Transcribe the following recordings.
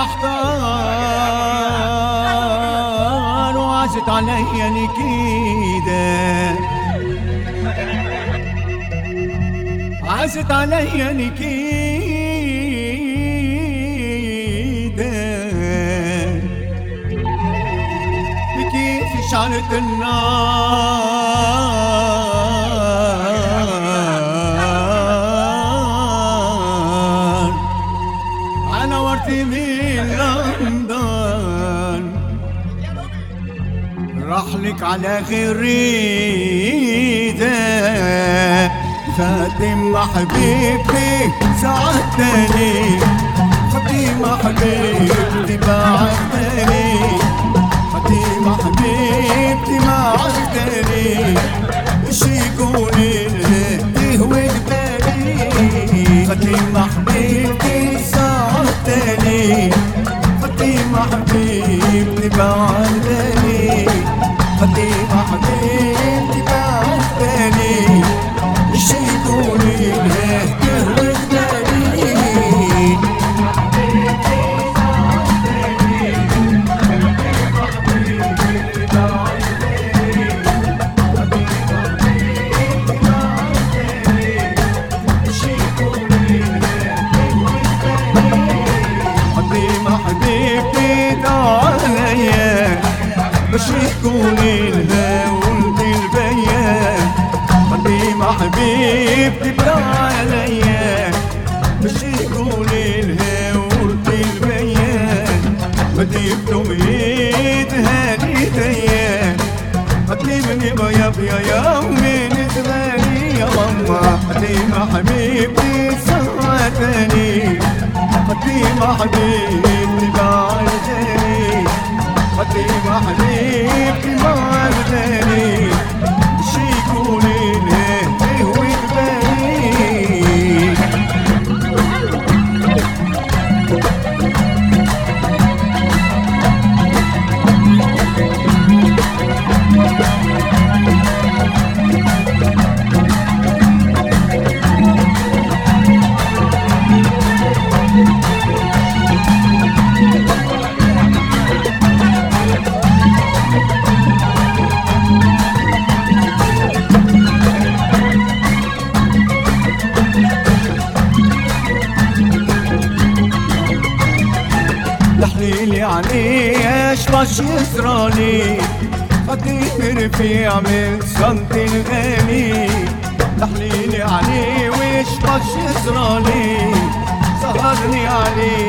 محتار وعزت علي نكيدة. عزت علي نكيدة. بكيف شعلت النار؟ ورثي من لندن. رحلك على غريدة فاطمة حبيبتي ساعدتني. فاطمة حبيبتي بعدتني فاطمة حبيبتي ما عرفتني إيش يكون تهوي بالي فاطمة حبيبتي ساعدتني فاطمة حبيبتي بعدتني فاطمة حبيبتي بعدتني إيش يكون تهوي بديت بيد هديتيا حبيبني بيا بيا يا من تغالي يا ماما حبيبة حبيبتي سوتني. حبيبة حبيبتي تحليلي عليه إيش باش يسرالي رفيع من صمت الغالي تحليلي عليه ويش باش يسرالي سهرني عليها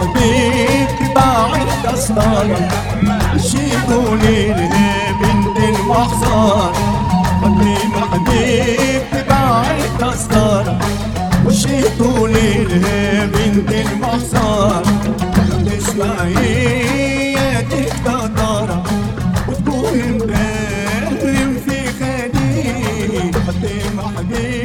حبيبتي بعد أسطار شيقولي لها بنت المحصار حبيبة حبيبتي بعد وشيقولي لها بنت المحصار تسمعي يا تكتارة وتكون مبالم في خدي حبيبة حبيبتي